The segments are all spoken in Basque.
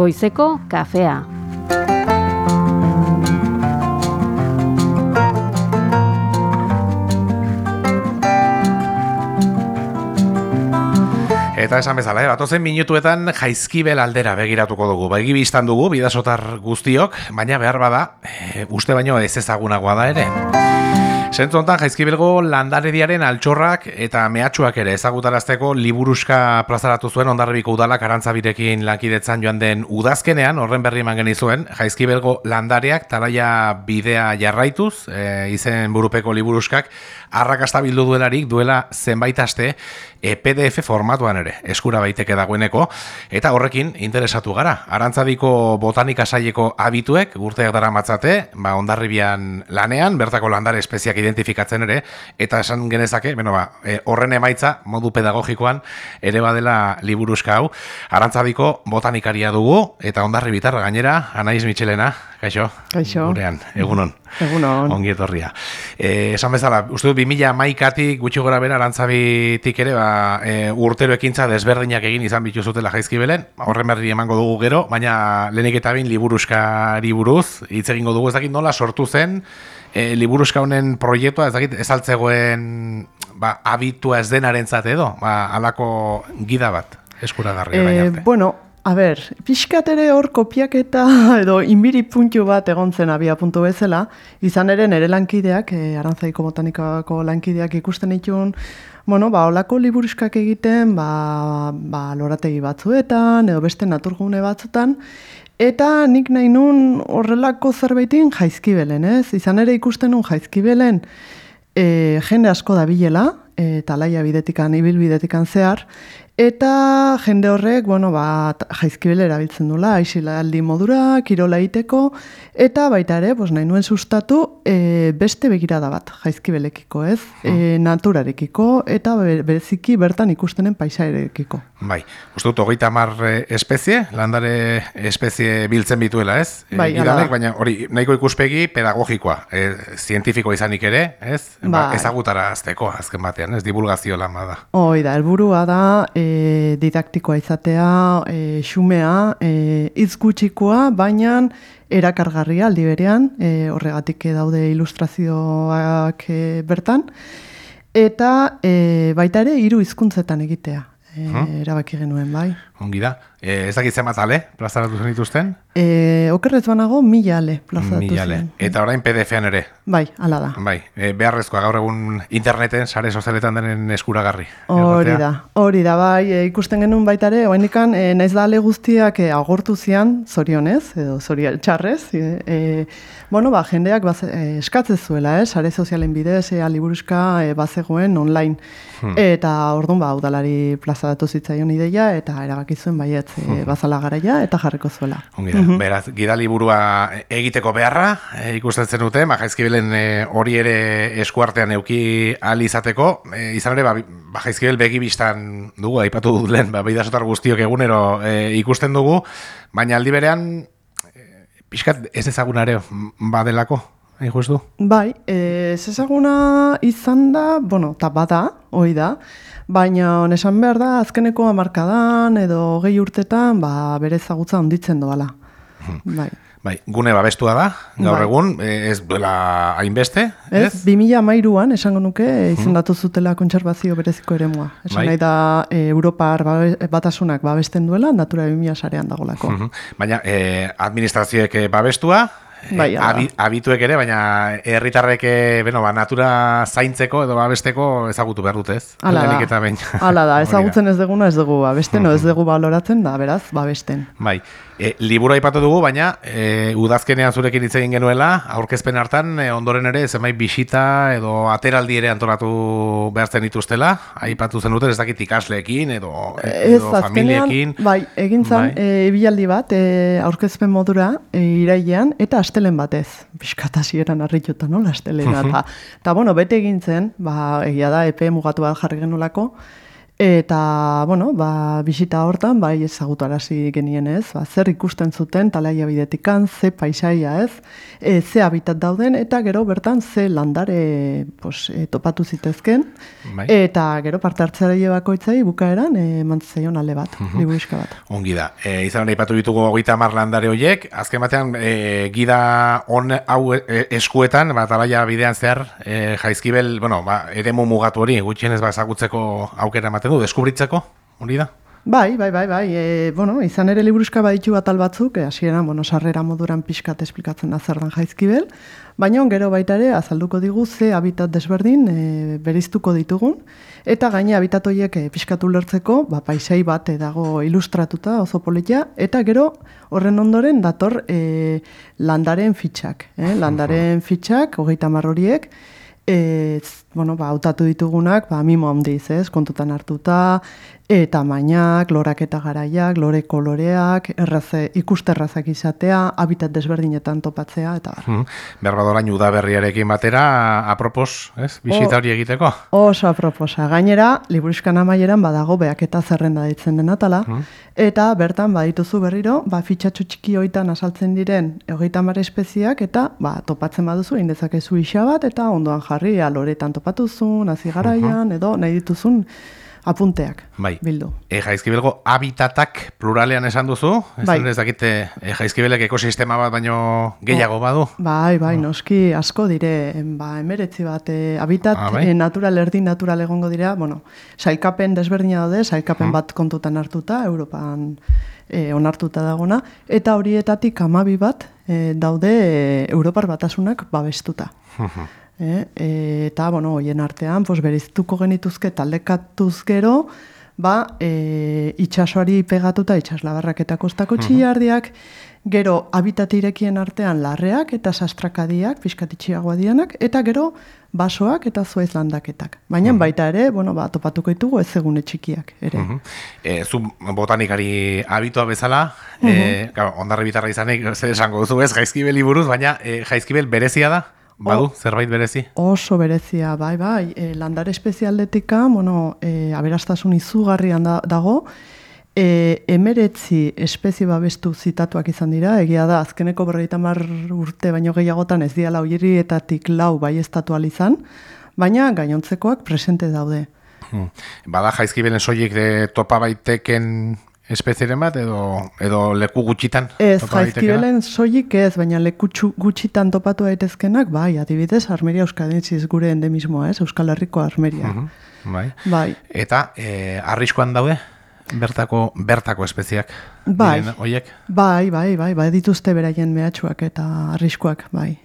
goizeko kafea. Eta esan bezala, eh? batozen minutuetan jaizkibel aldera begiratuko dugu. Baigi biztan dugu, bidasotar guztiok, baina behar bada, e, uste baino ez ezagunagoa da ere. Zentzu honetan, jaizkibelgo landarediaren altxorrak eta mehatxuak ere ezagutarazteko liburuska plazaratu zuen ondarribiko udalak arantzabirekin lankidetzan joan den udazkenean, horren berri eman genizuen, jaizkibelgo landareak talaia bidea jarraituz, e, izen burupeko liburuskak, arrakasta bildu duelarik duela zenbait aste e, PDF formatuan ere eskura baiteke dagoeneko eta horrekin interesatu gara. Arantzadiko botanika saileko abituek urteak dara matzate, ba, ondarribian lanean, bertako landare espeziak identifikatzen ere, eta esan genezake, bueno, ba, e, horren emaitza modu pedagogikoan ere badela liburuska hau. Arantzadiko botanikaria dugu eta ondarri bitarra gainera, Anaiz Michelena, kaixo? Kaixo. Gurean, egunon. Egunon. Ongi etorria. E, esan bezala, uste dut 2000 maikatik gutxi gora bera arantzabitik ere, ba, e, urtero ekintza desberdinak egin izan bitu zutela jaizkibelen, horren berri emango dugu gero, baina lehenik eta bin liburuskari buruz, hitz egingo dugu ez dakit nola sortu zen, e, liburuska honen proiektua ez dakit ez altzegoen ba, abitua ez denaren edo, ba, alako gida bat, eskuragarri. E, bueno, A ber, pixkat ere hor kopiak eta edo inbiri puntu bat egon zen abia puntu bezala, izan ere nere lankideak, e, Arantzaiko botanikako lankideak ikusten itun, bueno, ba, olako liburuskak egiten, ba, ba, lorategi batzuetan, edo beste naturgune batzutan, eta nik nahi nun horrelako zerbaitin jaizkibelen, ez? Izan ere ikusten nun jaizkibelen e, jende asko da bilela, eta laia bidetikan, ibil bidetikan zehar, Eta jende horrek, bueno, ba, jaizkibele erabiltzen dula, aizila aldi modura, kirola iteko, eta baita ere, pues, nahi nuen sustatu, e, beste begirada bat, jaizkibelekiko, ez? E, naturarekiko, eta bereziki bertan ikustenen paisarekiko. Bai, uste dut, hogeita mar e, espezie, landare espezie biltzen bituela, ez? E, bai, Gidanek, baina hori, nahiko ikuspegi pedagogikoa, e, zientifiko izanik ere, ez? Ba, bai. ezagutara azteko, azken batean, ez? Divulgazio lan bada. Hoi da, helburua da, e, didaktikoa izatea, e, xumea, e, izgutxikoa, baina erakargarria aldi berean, e, horregatik daude ilustrazioak e, bertan, eta e, baita ere hiru hizkuntzetan egitea. E, erabaki genuen, bai. Ongi da. E, ez dakit zenbat ale, plazaratu zen dituzten? E, okerrez banago, mila ale plazaratu zen. Eta orain PDF-an ere? Bai, ala da. Bai, e, beharrezkoa gaur egun interneten, sare sozialetan denen eskuragarri. Hori da, hori da, bai, e, ikusten genuen baita ere, oain ikan, e, naiz da ale guztiak e, agortu zian, zorionez, edo zorial txarrez, e, e, bueno, ba, jendeak baz, e, eskatzen zuela, eh, sare sozialen bidez, e, aliburuzka e, bazegoen online. Hmm. Eta orduan, ba, udalari plazaratu zitzaion ideia, eta erabak erabaki zuen baiet e, bazala garaia eta jarriko zuela. Ongi da, beraz, gidali burua egiteko beharra, e, ikusten zen dute, bajaizkibelen e, hori ere eskuartean euki ali izateko, e, izan ere, ba, bajaizkibel begi biztan dugu, aipatu dut lehen, ba, bidazotar guztiok egunero e, ikusten dugu, baina aldi berean, e, pixkat ez ezagunare badelako, Ego du? Bai, ez ezaguna izan da, bueno, eta bada, hoi da, baina esan behar da, azkeneko amarkadan edo gehi urtetan, ba, bere ezagutza onditzen doala. Hmm. Bai. Bai, gune babestua da, gaur bai. egun, ez duela hainbeste, ez? Ez, 2000 mairuan, esango nuke, hmm. izendatu zutela kontserbazio bereziko ere mua. Esan bai. nahi da, e, Europar batasunak babesten duela, natura 2000 sarean dagolako. Hmm. Baina, e, administrazioek babestua, Bai, eh, abituek ere, baina herritarrek eh, bueno, ba, natura zaintzeko edo babesteko ezagutu behar dut ez. Hala da, Hala da, ezagutzen ez duguna ez dugu babesten, no ez dugu baloratzen da, beraz, babesten. Bai, E, liburu aipatu dugu, baina e, udazkenean zurekin hitz egin genuela, aurkezpen hartan, e, ondoren ere, zenbait bisita edo ateraldi ere antolatu behartzen dituztela, aipatu zen dute, ez dakit ikasleekin edo, edo ez, familiekin. Bai, egin zan, bai. e, bat, e, aurkezpen modura, e, irailean, eta astelen batez, biskatasi eran harrituta, no, astelena, eta, eta, bueno, bete egin zen, ba, egia da, epe mugatu bat jarri genulako, Eta, bueno, ba, bisita hortan, bai ezagutarazi genien ez, ba, zer ikusten zuten talaia bidetikan, ze paisaia ez, e, ze habitat dauden, eta gero bertan ze landare pos, e, topatu zitezken, Bai. eta gero parte hartzaile bakoitzai bukaeran e, mantzaion ale bat, Mhm. liburuxka bat. Ongi da. E, izan ere ipatu ditugu hogeita hamar landare horiek, azken batean e, gida on hau e, eskuetan, ba, talaia bidean zehar, e, jaizkibel, bueno, ba, eremu mugatu hori, gutxienez ba, ezagutzeko aukera ematen du, deskubritzeko, hori da? Bai, bai, bai, bai. E, bueno, izan ere liburuska baditu atal batzuk, e, bueno, sarrera moduran pixkat esplikatzen da zer dan jaizkibel, baina gero baita ere azalduko digu ze habitat desberdin e, beriztuko ditugun, eta gaine habitat horiek e, pixkatu lertzeko, ba, paisai bat e, dago ilustratuta oso politia, eta gero horren ondoren dator e, landaren fitxak. Eh? Landaren fitxak, hogeita hamar horiek, e, bueno, ba, hautatu ditugunak, ba, mimo handiz, ez, kontutan hartuta, e, tamainak, loraketa garaiak, lore koloreak, erraze, ikusterrazak izatea, habitat desberdinetan topatzea, eta bar. Hmm. Berbadorain udaberriarekin batera, apropos, ez, bisita hori egiteko? Oso aproposa. Gainera, liburuzkan amaieran badago beaketa zerrenda ditzen den atala, eta bertan badituzu berriro, ba, fitxatxo txiki hoitan asaltzen diren hogeita hamar espeziak, eta ba, topatzen baduzu, egin dezakezu isa bat, eta ondoan jarri, aloretan topatuzun, hasi garaian, edo nahi dituzun apunteak Bai. bildu. E, jaizkibelgo habitatak pluralean esan duzu? Ez Bai. ez dakite e, jaizkibelek ekosistema bat baino gehiago badu? Bai, bai, noski asko dire, ba, emeretzi bat, e, habitat Ah, bai? e, natural, erdi natural egongo dira, bueno, sailkapen desberdina daude, sailkapen bat kontutan hartuta, Europan e, onartuta dagona, eta horietatik amabi bat e, daude e, Europar batasunak babestuta. E, eta, bueno, hoien artean, pos, beriztuko genituzke taldekatuz gero, ba, e, itxasoari pegatuta itxaslabarrak eta kostako txillardiak, gero habitat irekien artean larreak eta sastrakadiak, pixkatitxiagoa dianak, eta gero basoak eta zuaiz landaketak. Baina baita ere, bueno, ba, topatuko ditugu ez egune txikiak ere. Mhm. E, zu botanikari abitua bezala, e, claro, ondarri bitarra izanik, zer esango duzu ez, jaizkibeli buruz, baina e, jaizkibel berezia da? Badu, zerbait berezi? Oso berezia, bai, bai, e, landare espezialdetika, bueno, e, aberastasun izugarrian da, dago, e, emeretzi espezie babestu zitatuak izan dira, egia da, azkeneko berreita mar urte baino gehiagotan ez diala oierietatik lau bai estatu izan, baina gainontzekoak presente daude. Hmm. Bada jaizkibelen soilik de topa baiteken espezieren bat, edo, edo leku gutxitan? Ez, jaizkibelen soilik ez, baina lekutsu gutxitan topatu daitezkenak, bai, adibidez, armeria euskadetziz gure endemismoa, ez, Euskal Herriko armeria. Mhm, Bai. Bai, Eta, e, arriskoan daude? Bertako, bertako espeziak? Bai. diren bai, bai, bai, bai, dituzte beraien mehatxuak eta arriskuak, bai.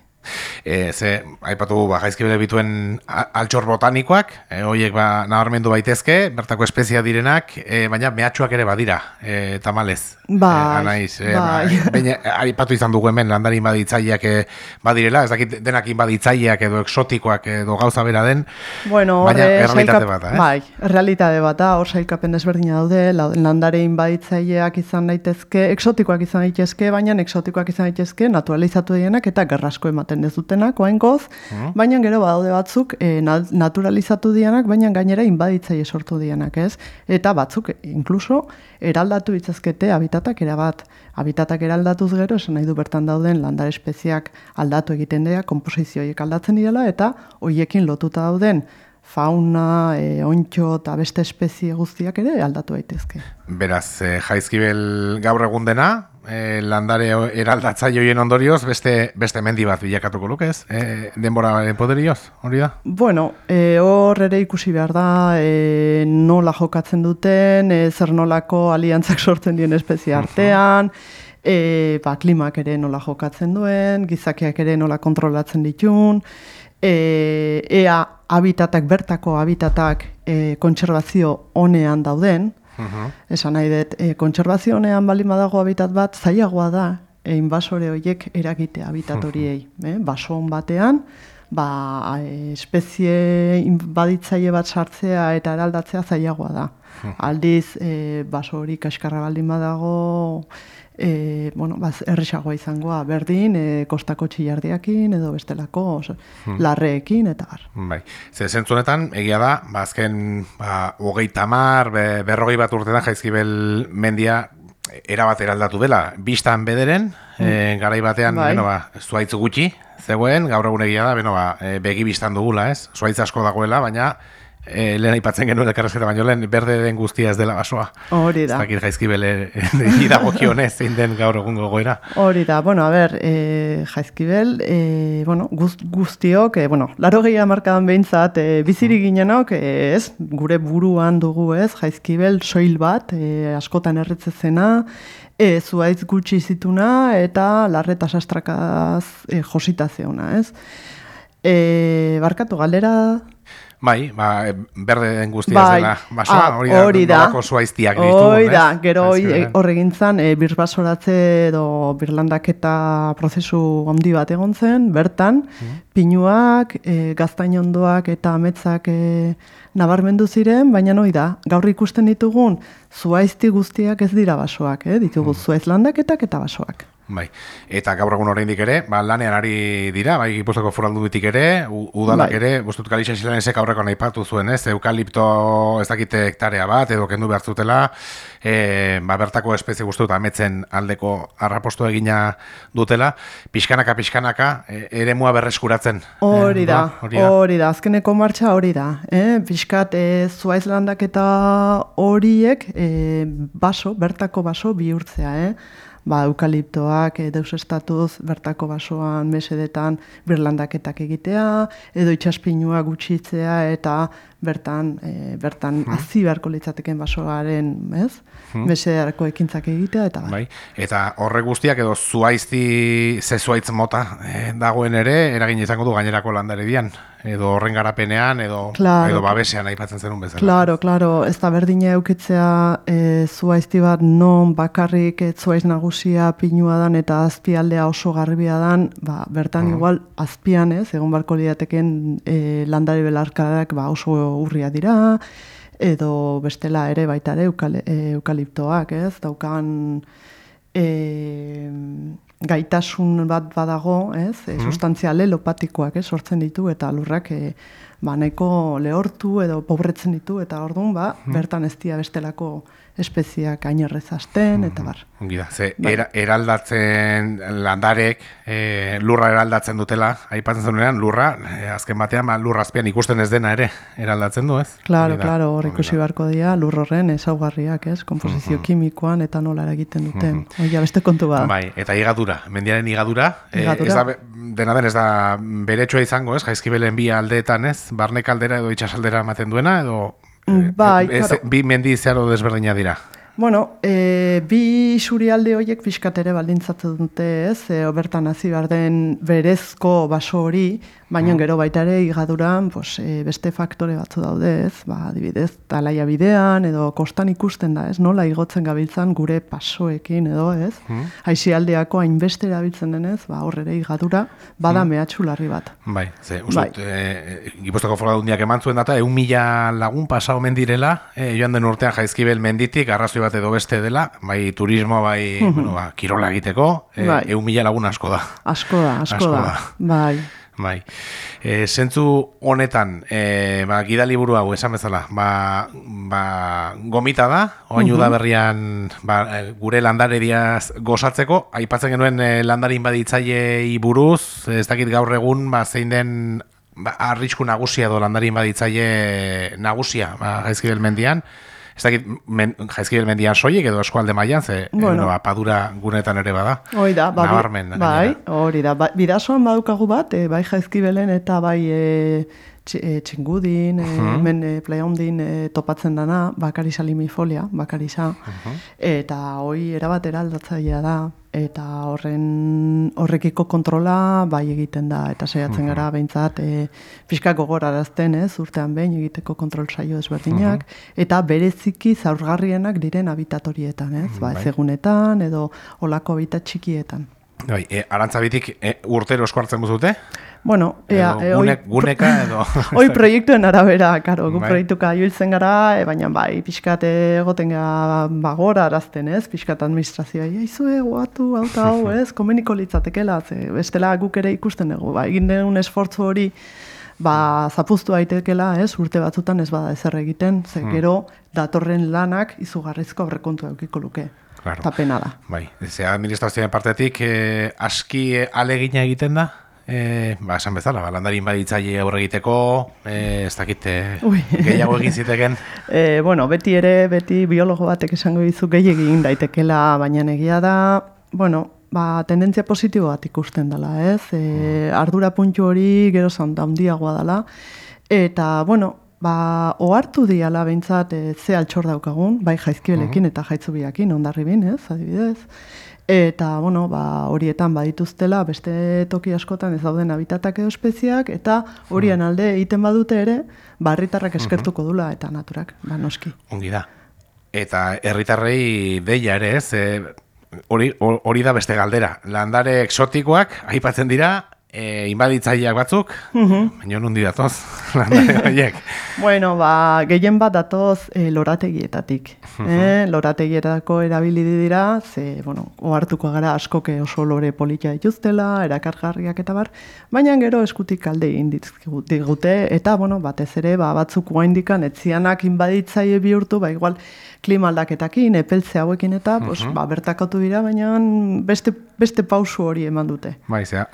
E, ze, aipatu ba, jaizkibele bituen altxor botanikoak, e, hoiek ba, nabarmendu baitezke, bertako espezia direnak, e, baina mehatxuak ere badira, e, tamalez. Bai, e, anaiz, e, bai. ba, baina, aipatu izan dugu hemen landari baditzaileak e, badirela, ez dakit denak baditzaileak edo eksotikoak edo gauza bera den, Bueno, baina horre errealitate bat eh? Bai, errealitate bat hor sailkapen desberdina daude, la- landarein baditzaileak izan daitezke, eksotikoak izan daitezke, baina eksotikoak izan daitezke naturalizatu dienak eta gerrasko ematen ez dutenak, oaingoz, baina gero badaude batzuk e, naturalizatu dienak, baina gainera inbaditzaile sortu dienak, ez? Eta batzuk, inkluso, eraldatu ditzazkete habitatak erabat. Habitatak eraldatuz gero, esan nahi du bertan dauden landare espeziak aldatu egiten dira, komposizioiek aldatzen direla, eta hoiekin lotuta dauden fauna, e, ontxo eta beste espezie guztiak ere aldatu daitezke. beraz, e, jaizkibel gaur egun dena, e, landare eraldatzaile hoien ondorioz, beste, beste mendi bat bilakatuko lukez, e, denbora poderioz, hori da? Bueno, e, hor ere ikusi behar da e, nola jokatzen duten, e, zer nolako aliantzak sortzen dien espezie artean, e, ba, klimak ere nola jokatzen duen, gizakiak ere nola kontrolatzen ditun, e, ea habitatak, bertako habitatak e, kontserbazio honean dauden, esan nahi dut, e, kontserbazio honean baldin badago habitat bat, zailagoa da, e, inbasore horiek eragitea habitat horiei. Eh? Baso hon batean, ba, espezie baditzaile bat sartzea eta eraldatzea zailagoa da. Aldiz, e, baso hori kaskarra baldin badago, e, bueno, baz, erresagoa izangoa, berdin, e, kostako txillardiakin edo bestelako oso, larreekin eta bar. Bai, ze zentzu honetan, egia da, ba, azken ba, hogei tamar, be, berrogei bat urtetan jaizkibel mendia erabat eraldatu dela, bistan bederen, e, garai batean, Bai. beno, ba, zuaitz gutxi, zegoen, gaur egun egia da, beno, ba, e, begi bistan dugula, ez? Zuaitz asko dagoela, baina e, lehen aipatzen genuen elkarrezketa baino lehen, berde den guztia ez dela basoa. Hori da. Ez dakit jaizkibele iragokionez zein den gaur egun gogoera. Hori da, bueno, a ber, e, jaizkibel, e, bueno, guz, guztiok, e, bueno, laro gehiago markadan behintzat, e, bizirik ginenok, e, ez, gure buruan dugu ez, jaizkibel soil bat, e, askotan erretzezena, e, zuaitz gutxi zituna, eta larreta sastrakaz e, josita zeona, ez. E, barkatu, galera Bai, ba, berde den guztia Bai. dela basoa, Ah, hori da, hori da. zuaiztiak ditugun, Hoi da, gero hoi, Jaizkibelen. horregin zan, e, birbasoratze edo birlandaketa prozesu handi bat egon zen, bertan, pinuak, e, gaztainondoak eta ametzak e, nabarmendu ziren, baina hoi da, gaur ikusten ditugun, zuaizti guztiak ez dira basoak, eh? ditugu zuaiz landaketak eta basoak. Bai. Eta gaur egun oraindik ere, ba, lanean ari dira, bai, Gipuzkoako foraldutik ere, udalak Bai. ere, bustut kalixen zilenesek aurreko aipatu zuen, ez, eukalipto ez dakite hektarea bat, edo kendu behar zutela, e, ba, bertako espezie guztut ametzen aldeko arrapostu egina dutela, pixkanaka, pixkanaka, e, eremua berreskuratzen. Hori Eh, da, ba, hori da. hori da, azkeneko martxa hori da. Eh? Piskat, e, zuaiz landaketa horiek e, baso, bertako baso bihurtzea. Eh? Ba, eukaliptoak, e, deus estatuz, bertako basoan, mesedetan, birlandaketak egitea, edo itxaspinua gutxitzea, eta bertan, e, bertan hazi beharko litzateken basoaren, ez? Mesederako ekintzak egitea, eta bar. Bai, eta horre guztiak edo zuaizti, ze zuaitz mota eh, dagoen ere, eragin izango du gainerako landaredian, edo horren garapenean, edo, Claro. edo babesean aipatzen zenun bezala. Claro, claro, ez da berdina eukitzea e, zuaizti bat non bakarrik e, zuaiz nagusia pinua dan eta azpialdea oso garbia dan, ba, bertan igual azpian ez, egon barko liateken e, landare belarkadak ba, oso urria dira, edo bestela ere baita ere eukale, e, eukaliptoak, ez, daukan e, gaitasun bat badago, ez, e, sustantzia lelopatikoak, ez, sortzen ditu eta lurrak e, ba, nahiko lehortu edo pobretzen ditu eta orduan ba, bertan ez dira bestelako espeziak ainerrez hasten eta bar. Ongi da, ze Bai. era, eraldatzen landarek, e, lurra eraldatzen dutela, aipatzen zenuean, lurra, e, azken batean, ba, lurra azpian ikusten ez dena ere, eraldatzen du, ez? Claro, da, claro, hor ikusi beharko dira lur horren ezaugarriak, ez, komposizio kimikoan eta nola eragiten duten. Oia, beste kontu bada. Bai, eta higadura, mendiaren higadura, e, Higadura. ez da, dena den ez da beretsua izango, ez, jaizkibelen bi aldeetan, ez, barnek aldera edo itxasaldera ematen duena, edo e, Bai, ez, claro. bi mendi zeharo desberdina dira. Bueno, e, bi surialde horiek pixkat ere baldintzatzen dute, ez? E, bertan hasi behar den berezko baso hori, baina gero baita ere igaduran pues, e, beste faktore batzu daude, ez? Ba, adibidez, talaia bidean edo kostan ikusten da, ez? Nola igotzen gabiltzan gure pasoekin edo, ez? Aizialdeako hainbeste erabiltzen denez, ba, hor ere igadura, bada mehatxu larri bat. Bai, ze, Bai. uste, e, Gipuzkoako foru aldundiak eman zuen data, eun mila lagun pasa omen direla, e, joan den urtean jaizkibel menditik, arrazoi bat edo beste dela, bai turismo, bai, bueno, ba, kirola egiteko, e, Bai. eun mila lagun asko da. Asko da, asko, Asko da. da. Bai. Bai. E, zentzu honetan, e, ba, gida liburu hau esan bezala, ba, ba, gomita da, oain Mhm. udaberrian ba, e, gure landarediaz gozatzeko, aipatzen genuen e, landarin baditzailei buruz, ez dakit gaur egun, ba, zein den ba, arrisku nagusia edo landarin baditzaile nagusia, ba, jaizkibel mendian, ez dakit men, jaizkibel mendian soiek edo eskualde mailan, ze Bueno. bueno. ba, padura gunetan ere bada. Hoi da, ba, Nabarmen, bai, hori da. Ba, bidasoan badukagu bat, e, bai jaizkibelen eta bai e, tx, e, txingudin, e, hemen e, playa hondin e, topatzen dana, bakari salimifolia, bakarisa, eta hoi erabat eraldatzailea da, eta horren horrekiko kontrola bai egiten da, eta saiatzen gara behintzat e, pixka gogorarazten, ez, urtean behin egiteko kontrol saio ezberdinak, eta bereziki zaurgarrienak diren habitatorietan, ez, ba, Bai. ez egunetan, edo olako habitat txikietan. Bai, e, arantzabitik e, urtero eskuartzen buzute? Bueno, ea, Edo e, oi- gune- guneka edo... Hoi proiektuen arabera, karo, gu Bai. proiektuka ibiltzen gara, e, baina bai, pixkat egoten gara bagora arazten, ez? Pixkat administrazioa, jaizue, guatu, hau eta hau, ez? Komeniko litzatekela, ze bestela guk ere ikusten dugu, ba, egin dugun esfortzu hori, ba, zapuztu daitekela, ez? Urte batzutan ez bada ezer egiten, ze Hmm. gero datorren lanak izugarrizko aurrekontu eukiko luke. Claro. Eta pena da. Bai, ze administrazioen partetik eh, aski eh, alegina egiten da, eh, ba, esan bezala, ba, landarin baditzaile aurre egiteko, eh, ez dakit, eh, gehiago egin ziteken, E, bueno, beti ere, beti biologo batek esango dizu gehiagin daitekela, baina egia da, bueno, ba, tendentzia positibo bat ikusten dela, ez? E, ardura puntu hori gero zanda handiagoa dela, eta, bueno, ba, ohartu diala behintzat e, ze altxor daukagun, bai jaizkibelekin eta jaitzubiakin, ondarribin, ez, adibidez, Eta, bueno, ba, horietan badituztela, beste toki askotan ez dauden habitatak edo espeziak, eta horien alde egiten badute ere, barritarrak eskertuko dula eta naturak, ba, noski. ongi da. Eta herritarrei deia ere, ez, eh, hori, hori da beste galdera. Landare eksotikoak, aipatzen dira, e, inbaditzaileak batzuk, baina nundi datoz, landare horiek. Bueno, ba, gehien bat datoz e, lorategietatik. eh? Lorategietako erabili dira, ze, bueno, ohartuko gara askoke oso lore politia dituztela, erakargarriak eta bar, baina gero eskutik alde egin digute, eta, bueno, batez ere, ba, batzuk guaindikan etzianak inbaditzaile bihurtu, ba, igual, klima aldaketakin, epeltze hauekin eta, pues, ba, bertakatu dira, baina beste, beste pausu hori eman dute. Bai, zera,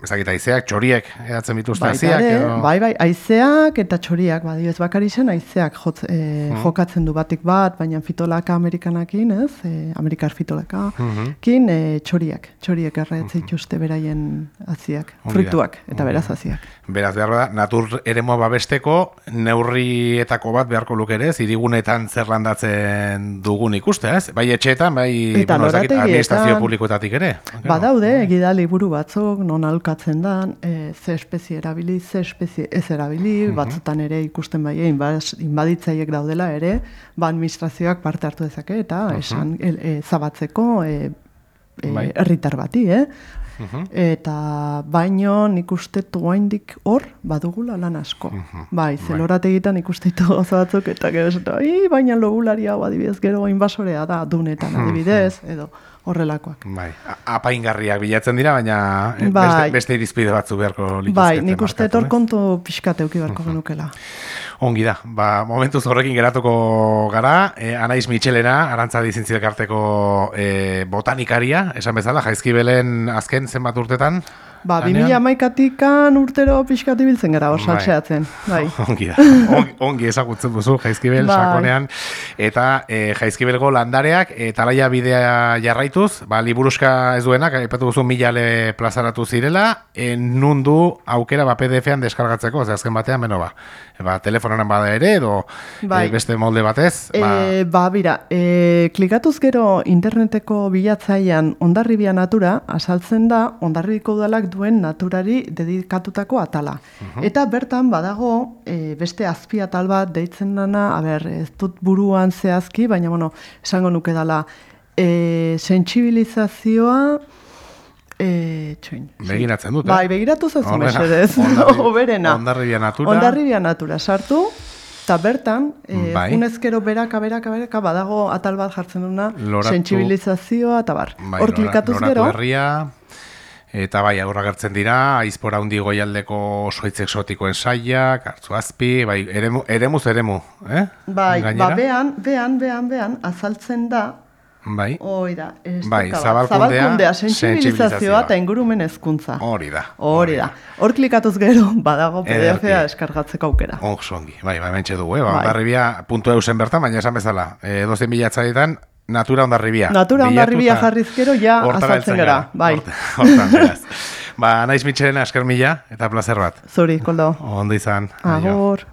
ai, ez dakit, aizeak, txoriek, edatzen bituzte ere, edo... bai, bai, aizeak eta txoriak, badi ez bakari zen, aizeak jotz, e, Hmm. jokatzen du batik bat, baina fitolaka amerikanakin, ez, e, amerikar fitolaka, Hmm. kin e, txoriak, txoriak erraetzen dituzte beraien aziak, Ongi da, fruituak, eta beraz aziak. Beraz, behar da, natur eremua babesteko neurrietako bat beharko luke ere, ez, hirigunetan zer landatzen dugun ikustea, ez? Bai etxeetan, bai Eta bueno, dakit, administrazio publikoetatik ere. Badaude, egida liburu batzuk, non alkatzen dan, e, ze espezie erabili, ze espezie ez erabili, Mhm. batzutan ere ikusten bai, inbaditzaiek daudela ere, ba administrazioak parte hartu dezake, eta esan el, e, zabatzeko e, e, Mhm. Bai. herritar bati, eh? Mhm. Eta baino nik uste oraindik hor badugula lan asko. Mhm. Bai, zelorategitan ikuste ditu gauza batzuk eta gero esaten, "Ai, baina logulari hau adibidez gero inbasorea da dunetan adibidez edo horrelakoak. Bai, apaingarriak bilatzen dira, baina eh, Bai. beste, beste irizpide batzu beharko lituzkete. Bai, nik uste hor ez? kontu pixkat euki beharko genukela. Ongi da, ba, momentuz horrekin geratuko gara, e, Anaiz Michelena, Arantza Dizintzilekarteko e, botanikaria, esan bezala, jaizkibelen azken zenbat urtetan? Ba, lanean? 2000 amaikatikan urtero pixkat ibiltzen gara, hor Bai. saltzeatzen. Bai. Ongi da, ongi, ongi ezagutzen duzu jaizkibel Bai. sakonean, eta e, jaizkibelgo landareak, e, talaia bidea jarraituz, ba, liburuska ez duenak, aipatu duzu milale plazaratu zirela, e, nundu aukera ba, PDF-an deskargatzeko, ze azken batean, beno ba, e, ba, telefonan bada ere, edo Bai. e, beste molde batez, ba, E, ba, bira, e, klikatuz gero interneteko bilatzaian ondarribia natura, asaltzen da ondarribiko udalak duen naturari dedikatutako atala. Eta bertan badago e, beste azpi atal bat deitzen dana, a ber, ez dut buruan zehazki, baina bueno, esango nuke dala, e, sentsibilizazioa E, txoin. begiratzen dut, eh? Bai, begiratu zazu mesedez. Oberena. Hondarribia natura. Hondarribia natura sartu, eta bertan, e, Bai. junezkero beraka, beraka, beraka, badago atal bat jartzen duna, sentsibilizazioa, eta bar. Bai, Hor lora- klikatuz loratu gero, herria, eta bai, aurra gertzen dira, aizpora handi goialdeko soitz exotikoen saiak, hartzu azpi, bai, eremu, eremuz eremu, eh? bai, ba, bean, bean, bean, bean, azaltzen da, Bai, hoi da, Bai, zabalkundea, zabalkundea, sentsibilizazioa. eta ingurumen hezkuntza. hori da. Hori da. Hor klikatuz gero, badago. PDF-a eskargatzeko aukera. Oso ongi, bai, bai, mentxe dugu, eh? Ba, Bai. Eusen bertan, baina esan bezala, e, dozen bilatzailetan, natura ondarribia. Natura Hondarribia Bilatuta, jarriz gero, ja azaltzen gara, bai. Hort- Hortan, beraz. Ba, naiz mitxelena esker mila, eta placer bat. Zuri, koldo. Ondo izan. Agur.